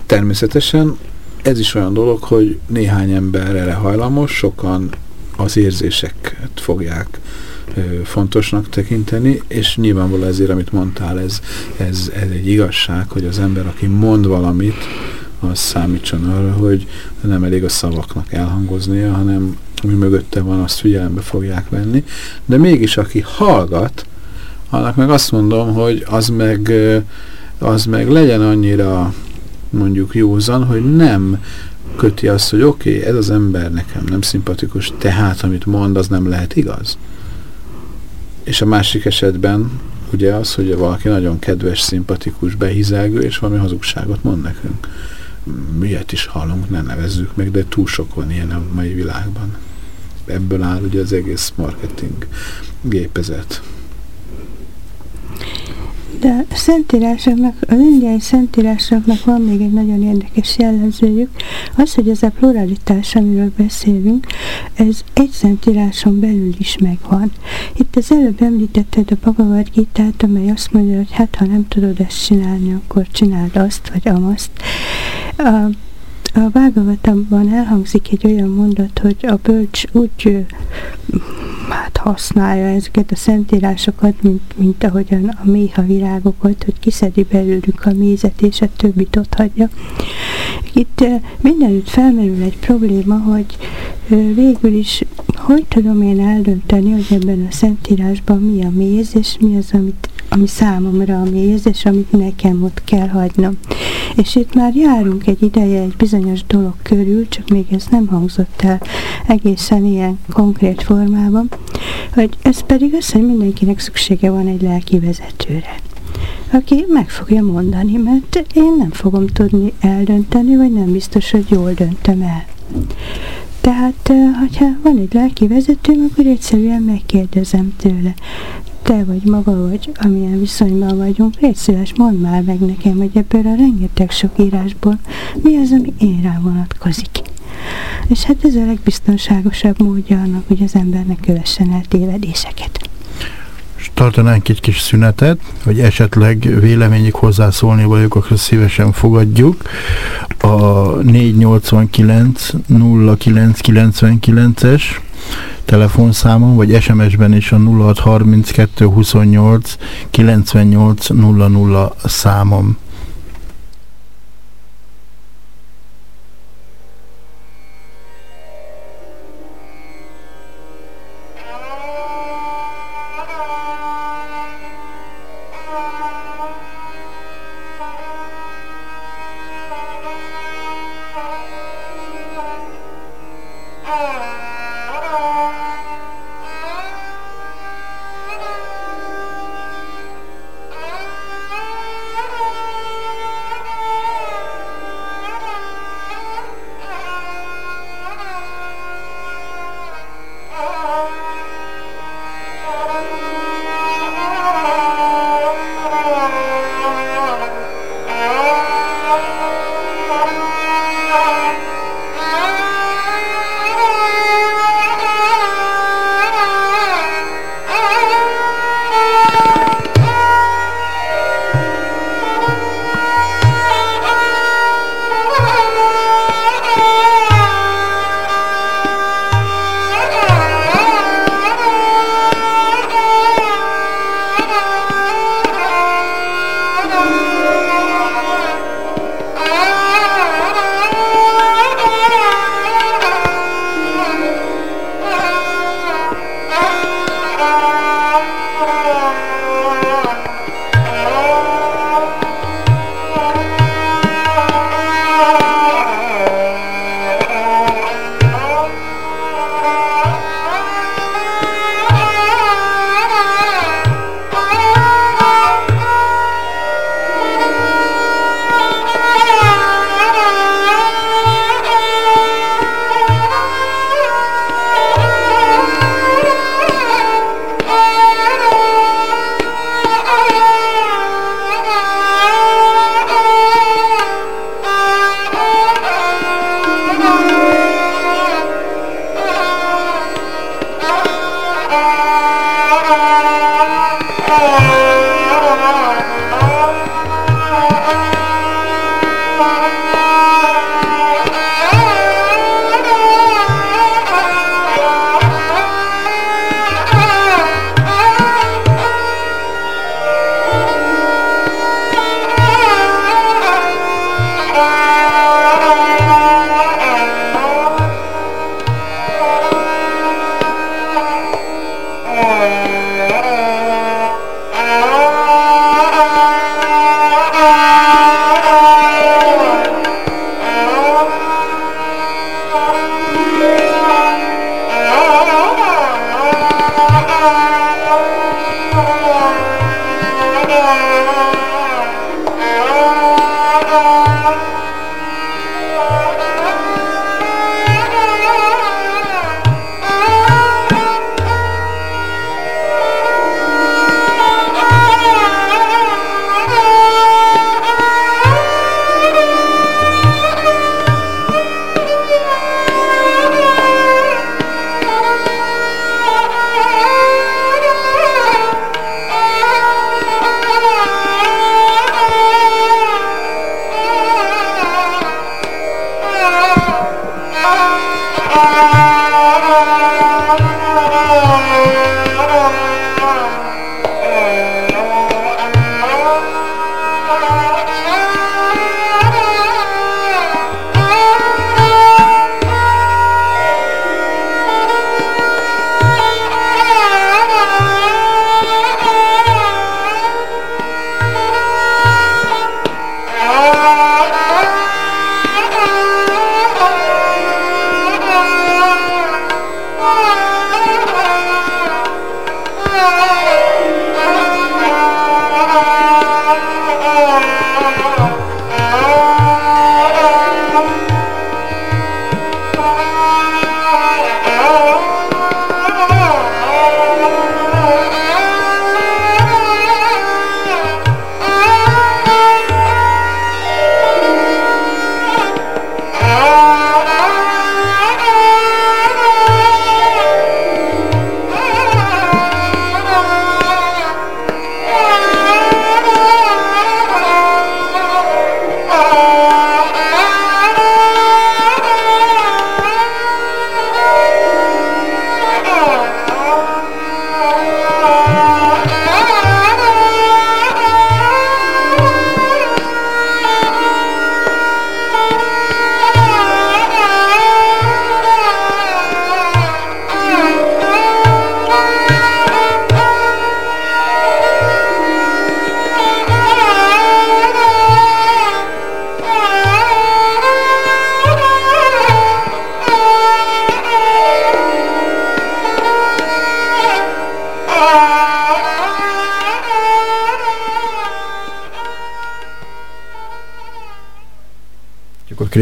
Természetesen ez is olyan dolog, hogy néhány ember erre hajlamos, sokan az érzéseket fogják fontosnak tekinteni, és nyilvánvalóan ezért, amit mondtál, ez, ez, ez egy igazság, hogy az ember, aki mond valamit, az számítson arra, hogy nem elég a szavaknak elhangoznia, hanem ami mögötte van, azt figyelembe fogják venni. De mégis, aki hallgat, annak meg azt mondom, hogy az meg, az meg legyen annyira mondjuk józan, hogy nem köti azt, hogy oké, okay, ez az ember nekem nem szimpatikus, tehát amit mond, az nem lehet igaz. És a másik esetben ugye az, hogy valaki nagyon kedves, szimpatikus, behizelgő, és valami hazugságot mond nekünk. Miért is hallunk, ne nevezzük meg, de túl sok van ilyen a mai világban. Ebből áll ugye az egész marketing gépezet. De a szentírásoknak, az indiai szentírásoknak van még egy nagyon érdekes jellemzőjük, az, hogy ez a pluralitás, amiről beszélünk, ez egy szentíráson belül is megvan. Itt az előbb említetted a Bhagavad gita amely azt mondja, hogy hát ha nem tudod ezt csinálni, akkor csináld azt, vagy amazt. A, a Vágavatamban elhangzik egy olyan mondat, hogy a bölcs úgy hát használja ezeket a szentírásokat, mint, mint ahogyan a méha virágokat, hogy kiszedi belőlük a mézet, és a többit ott hagyja. Itt mindenütt felmerül egy probléma, hogy végül is hogy tudom én eldönteni, hogy ebben a szentírásban mi a méz, és mi az, amit ami számomra a méz, és amit nekem ott kell hagynom. És itt már járunk egy ideje egy bizonyos dolog körül, csak még ez nem hangzott el egészen ilyen konkrét formában, hogy ez pedig az, hogy mindenkinek szüksége van egy lelki vezetőre aki meg fogja mondani, mert én nem fogom tudni eldönteni, vagy nem biztos, hogy jól döntöm el. Tehát, hogyha van egy lelki vezetőm, akkor egyszerűen megkérdezem tőle, te vagy maga vagy, amilyen viszonyban vagyunk, légy szíves, mondd már meg nekem, hogy ebből a rengeteg sok írásból mi az, ami én rá vonatkozik. És hát ez a legbiztonságosabb módja annak, hogy az embernek kövessen el tévedéseket tartanánk egy kis szünetet, hogy esetleg véleményük hozzászólni vagyok, akkor szívesen fogadjuk. A 489 0999-es telefonszámon, vagy SMS-ben is a 0632 28 98 00 számom.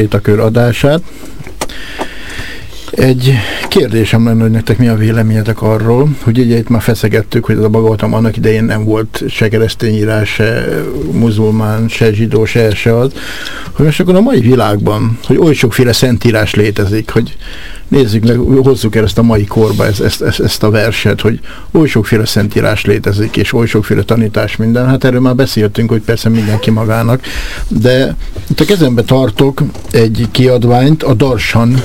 Krétakör adását. Egy kérdésem lenne, hogy nektek mi a véleményetek arról, hogy ugye itt már feszegettük, hogy ez a Bagavatam annak idején nem volt se keresztényírás, se muzulmán, se zsidó, se, se az, hogy most akkor a mai világban, hogy oly sokféle szentírás létezik, hogy nézzük meg, hozzuk el ezt a mai korba, ezt, ezt, ezt, ezt a verset, hogy oly sokféle szentírás létezik, és oly sokféle tanítás minden. Hát erről már beszéltünk, hogy persze mindenki magának, de itt a kezembe tartok egy kiadványt, a Darsan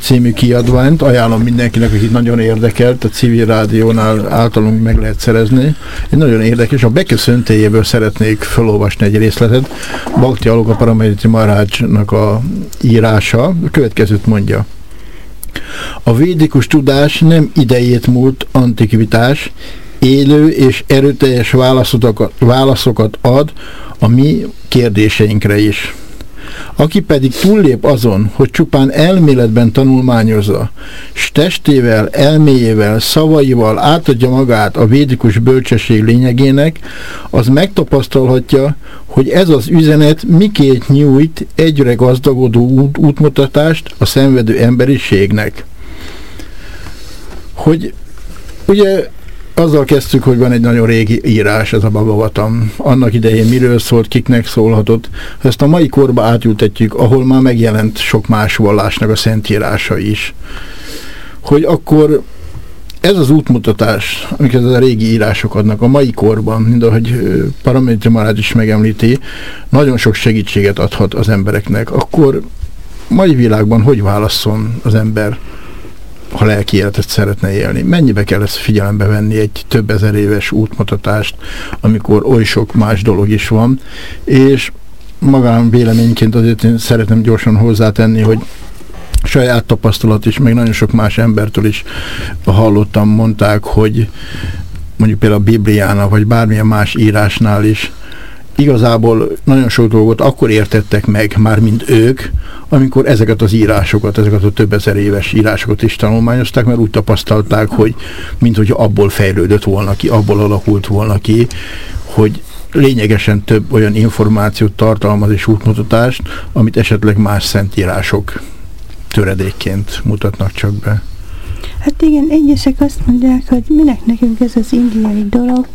című kiadványt, ajánlom mindenkinek, akit nagyon érdekelt, a civil rádiónál általunk meg lehet szerezni. Egy nagyon érdekes, a beköszöntéjéből szeretnék felolvasni egy részletet. Bakti Aloka Paramediti Marácsnak a írása, a következőt mondja. A védikus tudás nem idejét múlt antikvitás, élő és erőteljes válaszokat, válaszokat ad a mi kérdéseinkre is. Aki pedig túllép azon, hogy csupán elméletben tanulmányozza, s testével, elméjével, szavaival átadja magát a védikus bölcsesség lényegének, az megtapasztalhatja, hogy ez az üzenet miként nyújt egyre gazdagodó út, útmutatást a szenvedő emberiségnek. Hogy ugye azzal kezdtük, hogy van egy nagyon régi írás, ez a Bhagavatam. Annak idején miről szólt, kiknek szólhatott. Ezt a mai korba átültetjük, ahol már megjelent sok más vallásnak a szentírása is. Hogy akkor ez az útmutatás, amiket a régi írások adnak a mai korban, mint ahogy Paramétri Marád is megemlíti, nagyon sok segítséget adhat az embereknek. Akkor mai világban hogy válaszol az ember ha lelki életet szeretne élni. Mennyibe kell ezt figyelembe venni egy több ezer éves útmutatást, amikor oly sok más dolog is van, és magám véleményként azért én szeretném gyorsan hozzátenni, hogy saját tapasztalat is, meg nagyon sok más embertől is hallottam, mondták, hogy mondjuk például a Bibliánál, vagy bármilyen más írásnál is igazából nagyon sok dolgot akkor értettek meg, már mint ők, amikor ezeket az írásokat, ezeket a több ezer éves írásokat is tanulmányozták, mert úgy tapasztalták, hogy mint hogy abból fejlődött volna ki, abból alakult volna ki, hogy lényegesen több olyan információt tartalmaz és útmutatást, amit esetleg más szentírások töredékként mutatnak csak be. Hát igen, egyesek azt mondják, hogy minek nekünk ez az indiai dolog,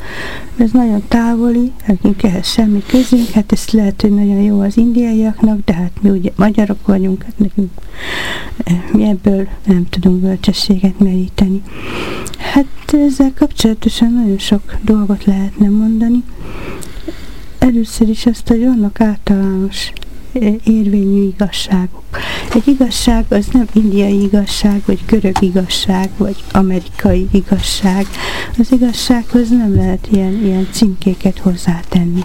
ez nagyon távoli, nekünk ehhez semmi közünk, hát ez lehet, hogy nagyon jó az indiaiaknak, de hát mi ugye magyarok vagyunk, hát nekünk eh, mi ebből nem tudunk bölcsességet meríteni. Hát ezzel kapcsolatosan nagyon sok dolgot lehetne mondani. Először is azt, hogy vannak általános érvényű igazságok. Egy igazság az nem indiai igazság, vagy görög igazság, vagy amerikai igazság. Az igazsághoz nem lehet ilyen, ilyen címkéket hozzátenni.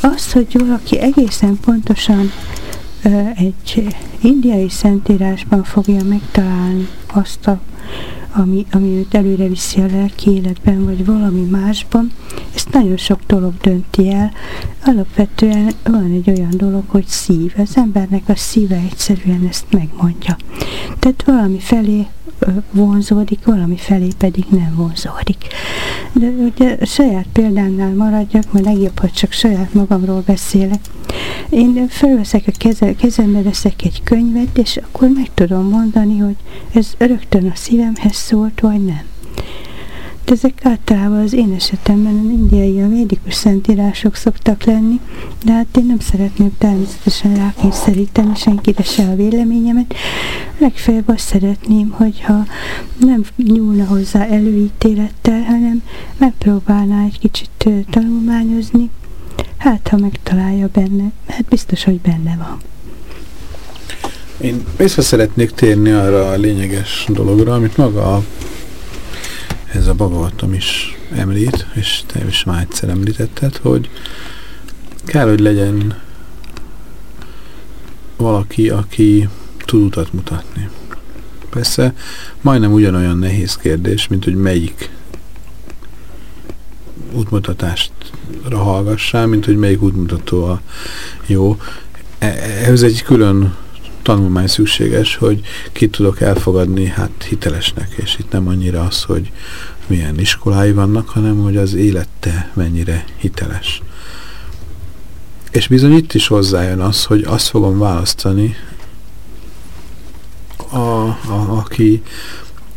Az, hogy valaki egészen pontosan egy indiai szentírásban fogja megtalálni azt a ami, ami őt előre viszi a lelki életben, vagy valami másban, ezt nagyon sok dolog dönti el. Alapvetően van egy olyan dolog, hogy szív. Az embernek a szíve egyszerűen ezt megmondja. Tehát valami felé vonzódik, valami felé pedig nem vonzódik. De ugye saját példámnál maradjak, mert legjobb, hogy csak saját magamról beszélek. Én felveszek a keze, kezembe veszek egy könyvet, és akkor meg tudom mondani, hogy ez rögtön a szívemhez szólt, vagy nem. De ezek általában az én esetemben az indiai, a védikus szentírások szoktak lenni, de hát én nem szeretném természetesen rákényszeríteni senkire se a véleményemet. Legfeljebb azt szeretném, hogyha nem nyúlna hozzá előítélettel, hanem megpróbálná egy kicsit tanulmányozni, hát ha megtalálja benne, hát biztos, hogy benne van. Én vissza szeretnék térni arra a lényeges dologra, amit maga a, ez a Bhagavatam is említ, és te is már egyszer említetted, hogy kell, hogy legyen valaki, aki tud utat mutatni. Persze majdnem ugyanolyan nehéz kérdés, mint hogy melyik útmutatástra hallgassál, mint hogy melyik útmutató a jó. E, ehhez egy külön tanulmány szükséges, hogy ki tudok elfogadni hát hitelesnek, és itt nem annyira az, hogy milyen iskolái vannak, hanem hogy az élete mennyire hiteles. És bizony itt is hozzájön az, hogy azt fogom választani, a, a, aki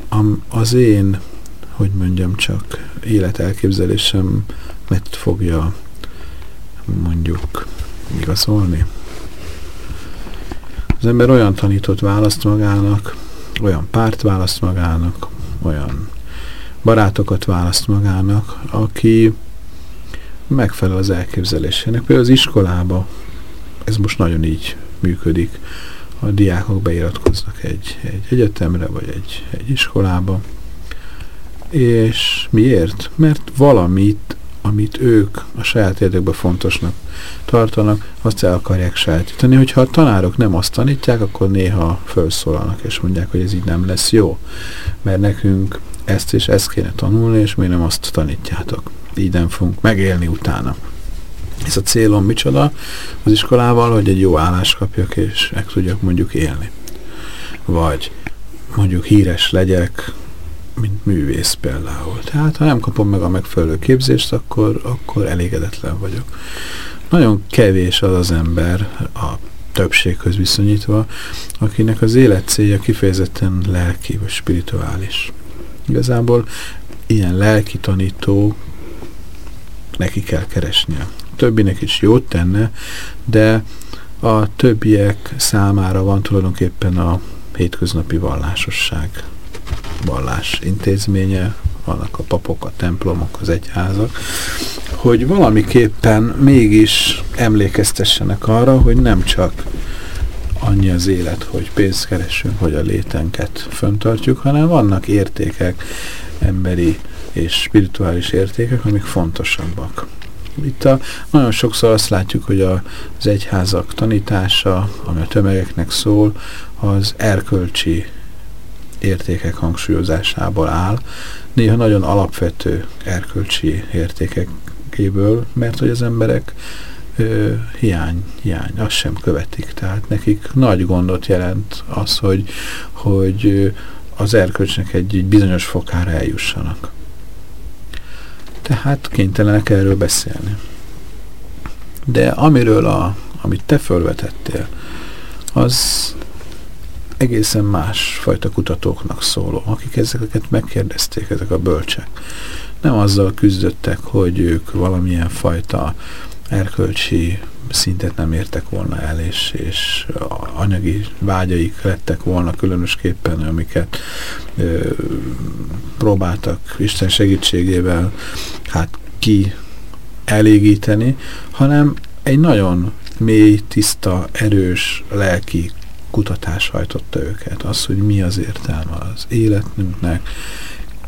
a, az én, hogy mondjam csak, életelképzelésemet fogja mondjuk igazolni. Az ember olyan tanított választ magának, olyan párt választ magának, olyan barátokat választ magának, aki megfelel az elképzelésének. Például az iskolába ez most nagyon így működik. A diákok beiratkoznak egy, egy egyetemre, vagy egy, egy iskolába. És miért? Mert valamit, amit ők a saját érdekben fontosnak tartanak, azt el akarják sajátítani. Hogyha a tanárok nem azt tanítják, akkor néha felszólalnak, és mondják, hogy ez így nem lesz jó. Mert nekünk ezt és ezt kéne tanulni, és mi nem azt tanítjátok. Így nem fogunk megélni utána. Ez a célom micsoda az iskolával, hogy egy jó állást kapjak, és meg tudjak mondjuk élni. Vagy mondjuk híres legyek, mint művész például. Tehát ha nem kapom meg a megfelelő képzést, akkor, akkor elégedetlen vagyok. Nagyon kevés az az ember, a többséghez viszonyítva, akinek az élet célja kifejezetten lelki vagy spirituális. Igazából ilyen lelki tanító neki kell keresnie. Többinek is jót tenne, de a többiek számára van tulajdonképpen a hétköznapi vallásosság vallás intézménye, vannak a papok, a templomok, az egyházak, hogy valamiképpen mégis emlékeztessenek arra, hogy nem csak annyi az élet, hogy pénzt keresünk, hogy a létenket föntartjuk, hanem vannak értékek, emberi és spirituális értékek, amik fontosabbak. Itt a, nagyon sokszor azt látjuk, hogy a, az egyházak tanítása, ami a tömegeknek szól, az erkölcsi értékek hangsúlyozásából áll, néha nagyon alapvető erkölcsi értékekéből, mert hogy az emberek ö, hiány, hiány, azt sem követik. Tehát nekik nagy gondot jelent az, hogy, hogy az erkölcsnek egy, egy bizonyos fokára eljussanak. Tehát kénytelenek erről beszélni. De amiről, a, amit te fölvetettél, az egészen más fajta kutatóknak szóló, akik ezeket megkérdezték, ezek a bölcsek. Nem azzal küzdöttek, hogy ők valamilyen fajta erkölcsi szintet nem értek volna el, és, és anyagi vágyaik lettek volna különösképpen, amiket ö, próbáltak Isten segítségével hát ki elégíteni, hanem egy nagyon mély, tiszta, erős, lelki kutatás hajtotta őket. Az, hogy mi az értelme az életünknek,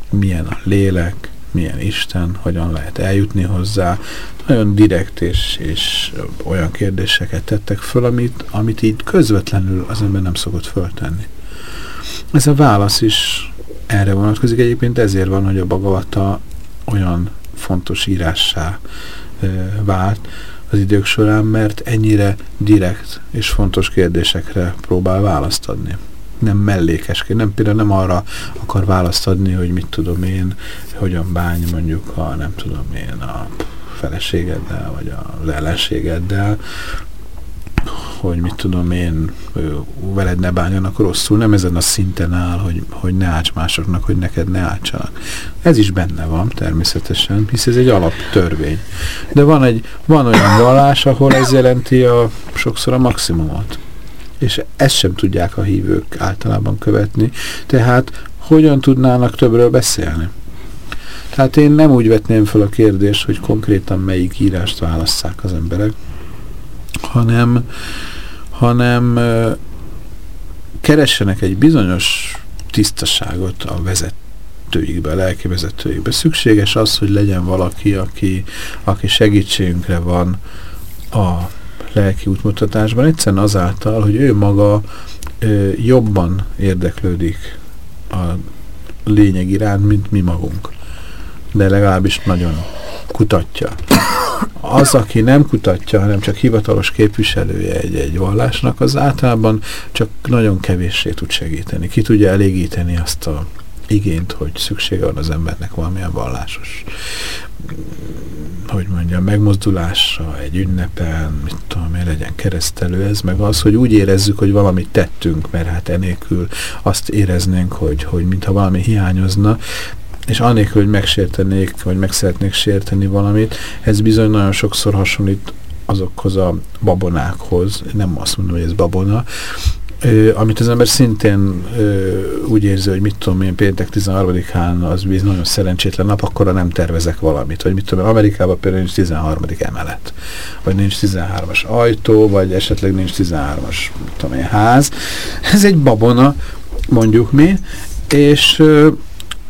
milyen a lélek, milyen Isten, hogyan lehet eljutni hozzá. Nagyon direkt és, és olyan kérdéseket tettek föl, amit, amit így közvetlenül az ember nem szokott föltenni. Ez a válasz is erre vonatkozik. Egyébként ezért van, hogy a Bagavata olyan fontos írássá vált az idők során, mert ennyire direkt és fontos kérdésekre próbál választ adni. Nem mellékesként, nem például nem arra akar választ adni, hogy mit tudom én, hogyan bánj mondjuk a nem tudom én a feleségeddel, vagy a ellenségeddel, hogy mit tudom én, veled ne bánjanak rosszul, nem ezen a szinten áll, hogy, hogy ne állts másoknak, hogy neked ne álltsanak. Ez is benne van természetesen, hisz ez egy alaptörvény. De van, egy, van olyan vallás, ahol ez jelenti a, sokszor a maximumot és ezt sem tudják a hívők általában követni, tehát hogyan tudnának többről beszélni? Tehát én nem úgy vetném fel a kérdést, hogy konkrétan melyik írást válasszák az emberek, hanem, hanem keressenek egy bizonyos tisztaságot a vezetőikbe, a lelki vezetőikbe. Szükséges az, hogy legyen valaki, aki, aki segítségünkre van a lelki útmutatásban, egyszerűen azáltal, hogy ő maga ö, jobban érdeklődik a lényeg iránt, mint mi magunk. De legalábbis nagyon kutatja. Az, aki nem kutatja, hanem csak hivatalos képviselője egy-egy vallásnak, az általában csak nagyon kevéssé tud segíteni. Ki tudja elégíteni azt a igényt, hogy szüksége van az embernek valamilyen vallásos hogy mondjam, megmozdulásra, egy ünnepen, mit tudom én, legyen keresztelő ez, meg az, hogy úgy érezzük, hogy valamit tettünk, mert hát enélkül azt éreznénk, hogy, hogy mintha valami hiányozna, és anélkül, hogy megsértenék, vagy meg szeretnék sérteni valamit, ez bizony nagyon sokszor hasonlít azokhoz a babonákhoz, nem azt mondom, hogy ez babona, Ö, amit az ember szintén ö, úgy érzi, hogy mit tudom én, péntek 13-án az biz nagyon szerencsétlen nap, akkor nem tervezek valamit. Vagy mit tudom én, Amerikában például nincs 13. emelet. Vagy nincs 13-as ajtó, vagy esetleg nincs 13-as tudom én, ház. Ez egy babona, mondjuk mi, és ö,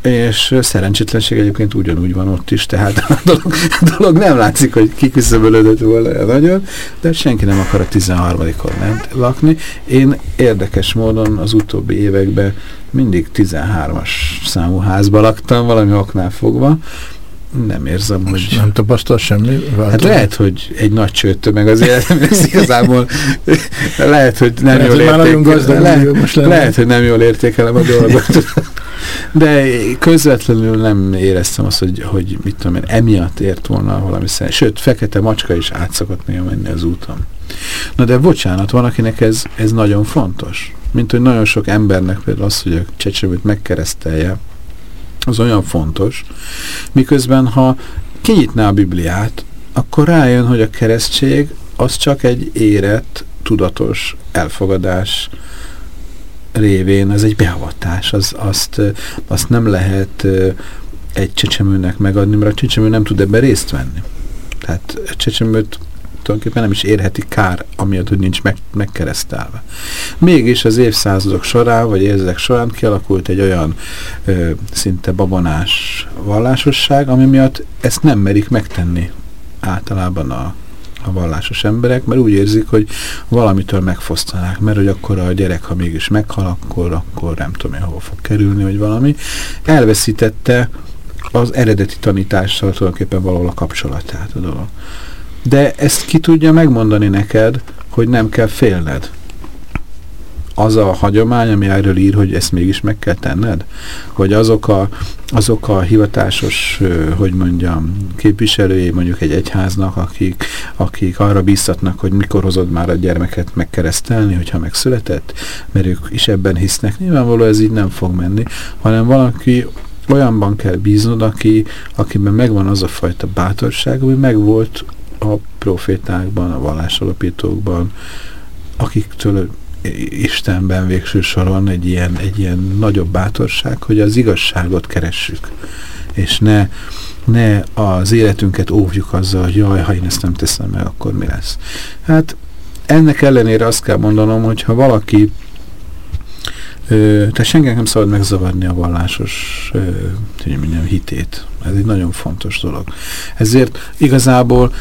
és szerencsétlenség egyébként ugyanúgy van ott is, tehát a dolog, a dolog nem látszik, hogy kiküszöbölődött volna nagyon, de senki nem akar a 13-on lakni. Én érdekes módon az utóbbi években mindig 13-as számú házba laktam, valami oknál fogva, nem érzem, hogy... Nem tapasztal semmi? Változat? Hát lehet, hogy egy nagy csőttő meg az életem, ez igazából lehet, hogy nem lehet, jól értékelem. Lehet, hogy nem jól értékelem a dolgot. De közvetlenül nem éreztem azt, hogy, hogy mit tudom én, emiatt ért volna valami szerint. Sőt, fekete macska is át szokott néha menni az úton. Na de bocsánat, van, akinek ez, ez nagyon fontos. Mint hogy nagyon sok embernek például az, hogy a csecsemőt megkeresztelje, az olyan fontos, miközben ha kinyitná a Bibliát, akkor rájön, hogy a keresztség az csak egy érett, tudatos elfogadás révén, ez egy beavatás, az, azt, azt nem lehet egy csecsemőnek megadni, mert a csecsemő nem tud ebben részt venni. Tehát a csecsemőt tulajdonképpen nem is érheti kár, amiatt, hogy nincs meg, megkeresztelve. Mégis az évszázadok során, vagy évzek során kialakult egy olyan ö, szinte babonás vallásosság, ami miatt ezt nem merik megtenni általában a, a vallásos emberek, mert úgy érzik, hogy valamitől megfosztanák, mert hogy akkor a gyerek, ha mégis meghal, akkor, akkor nem tudom én hova fog kerülni, vagy valami. Elveszítette az eredeti tanítással tulajdonképpen valahol a kapcsolatát a dolog. De ezt ki tudja megmondani neked, hogy nem kell félned. Az a hagyomány, ami erről ír, hogy ezt mégis meg kell tenned? Hogy azok a, azok a hivatásos, hogy mondjam, képviselői mondjuk egy egyháznak, akik, akik arra bíztatnak, hogy mikor hozod már a gyermeket megkeresztelni, hogyha megszületett, mert ők is ebben hisznek. Nyilvánvaló ez így nem fog menni, hanem valaki olyanban kell bíznod, aki, akiben megvan az a fajta bátorság, ami megvolt a profétákban, a vallásalapítókban, akiktől Istenben végső soron egy ilyen, egy ilyen nagyobb bátorság, hogy az igazságot keressük, és ne, ne az életünket óvjuk azzal, hogy jaj, ha én ezt nem teszem meg, akkor mi lesz. Hát ennek ellenére azt kell mondanom, hogy ha valaki tehát senkinek nem szabad megzavarni a vallásos hogy mondjam, hitét. Ez egy nagyon fontos dolog. Ezért igazából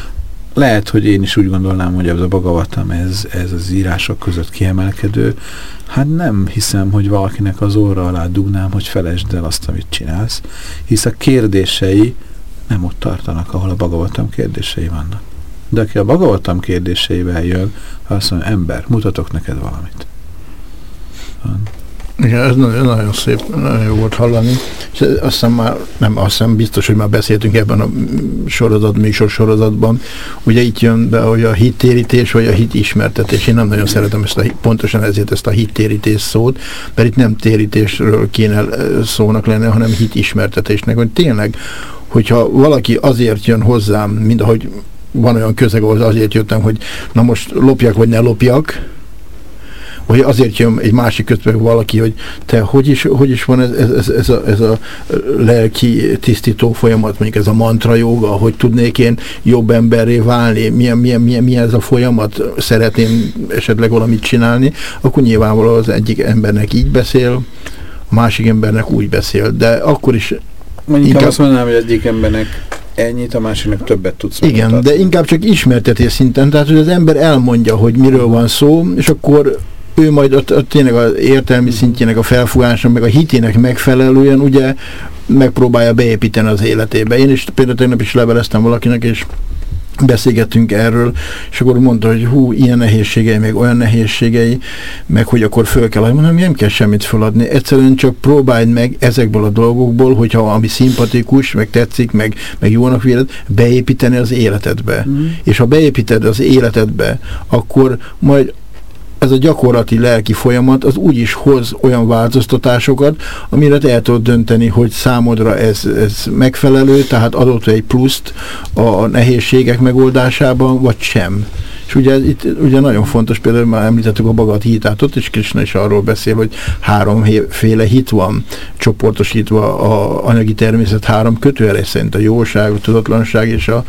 lehet, hogy én is úgy gondolnám, hogy ez a Bagavatam, ez, ez az írások között kiemelkedő. Hát nem hiszem, hogy valakinek az óra alá dugnám, hogy felejtsd el azt, amit csinálsz, hisz a kérdései nem ott tartanak, ahol a Bagavatam kérdései vannak. De aki a Bagavatam kérdéseivel jön, azt mondja, ember, mutatok neked valamit. Igen, ez nagyon, nagyon szép, nagyon jó volt hallani. És aztán már, nem, azt hiszem biztos, hogy már beszéltünk ebben a sorozat, műsor sorozatban. Ugye itt jön be, hogy a hittérítés, vagy a hit ismertetés. Én nem nagyon szeretem ezt a, pontosan ezért ezt a hittérítés szót, mert itt nem térítésről kéne szónak lenne, hanem hit ismertetésnek. Hogy tényleg, hogyha valaki azért jön hozzám, mint ahogy van olyan közeg, ahol azért jöttem, hogy na most lopjak, vagy ne lopjak, vagy azért jön egy másik közben valaki, hogy te hogy is, hogy is van ez, ez, ez, a, ez a lelki tisztító folyamat, mondjuk ez a mantra joga, hogy tudnék én jobb emberré válni, milyen, milyen, milyen, milyen ez a folyamat, szeretném esetleg valamit csinálni, akkor nyilvánvalóan az egyik embernek így beszél, a másik embernek úgy beszél, de akkor is Mondjuk inkább azt mondanám, hogy egyik embernek ennyit, a másiknak többet tudsz Igen, megmutatni. de inkább csak ismertetés szinten, tehát hogy az ember elmondja, hogy miről van szó, és akkor ő majd ott, ott tényleg az értelmi szintjének a felfogása, meg a hitének megfelelően ugye megpróbálja beépíteni az életébe. Én is például tegnap is leveleztem valakinek, és beszélgettünk erről, és akkor mondta, hogy hú, ilyen nehézségei, meg olyan nehézségei, meg hogy akkor föl kell, mondom, nem kell semmit feladni, egyszerűen csak próbáld meg ezekből a dolgokból, hogyha ami szimpatikus, meg tetszik, meg, meg jónak véled, beépíteni az életedbe. Mm. És ha beépíted az életedbe, akkor majd ez a gyakorlati lelki folyamat az úgy is hoz olyan változtatásokat, amire el tudod dönteni, hogy számodra ez, ez megfelelő, tehát adott egy pluszt a nehézségek megoldásában, vagy sem. És ugye itt ugye nagyon fontos, például már említettük a Bagat hitátot, és Krishna is arról beszél, hogy háromféle hit van csoportosítva a anyagi természet három kötőere szerint a jóság, a tudatlanság és a,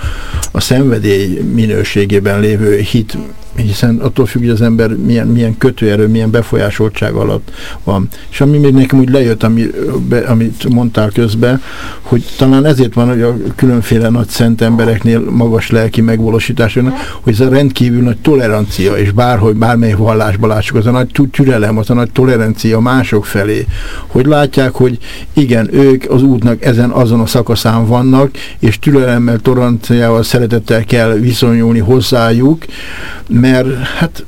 a szenvedély minőségében lévő hit hiszen attól függ, hogy az ember milyen, milyen kötőerő, milyen befolyásoltság alatt van. És ami még nekem úgy lejött, ami, be, amit mondtál közben, hogy talán ezért van, hogy a különféle nagy szent embereknél magas lelki megvalósítás hogy ez a rendkívül nagy tolerancia, és bárhogy, bármely vallásba lássuk, az a nagy türelem, az a nagy tolerancia mások felé, hogy látják, hogy igen, ők az útnak ezen azon a szakaszán vannak, és türelemmel, toleranciával, szeretettel kell viszonyulni hozzájuk, mert mert hát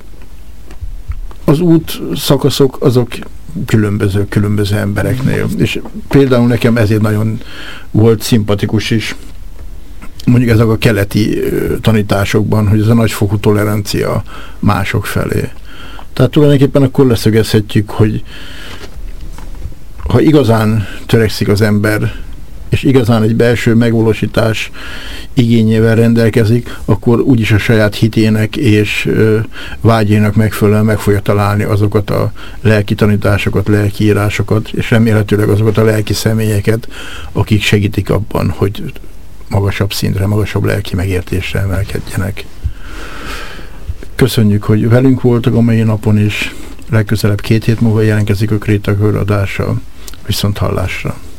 az út szakaszok azok különböző, különböző embereknél. És például nekem ezért nagyon volt szimpatikus is, mondjuk ezek a keleti tanításokban, hogy ez a nagyfokú tolerancia mások felé. Tehát tulajdonképpen akkor leszögezhetjük, hogy ha igazán törekszik az ember és igazán egy belső megvalósítás igényével rendelkezik, akkor úgyis a saját hitének és vágyének megfelelően meg fogja találni azokat a lelki tanításokat, lelki írásokat, és remélhetőleg azokat a lelki személyeket, akik segítik abban, hogy magasabb szintre, magasabb lelki megértésre emelkedjenek. Köszönjük, hogy velünk voltak a mai napon is. Legközelebb két hét múlva jelentkezik a Kréta adása. Viszont hallásra!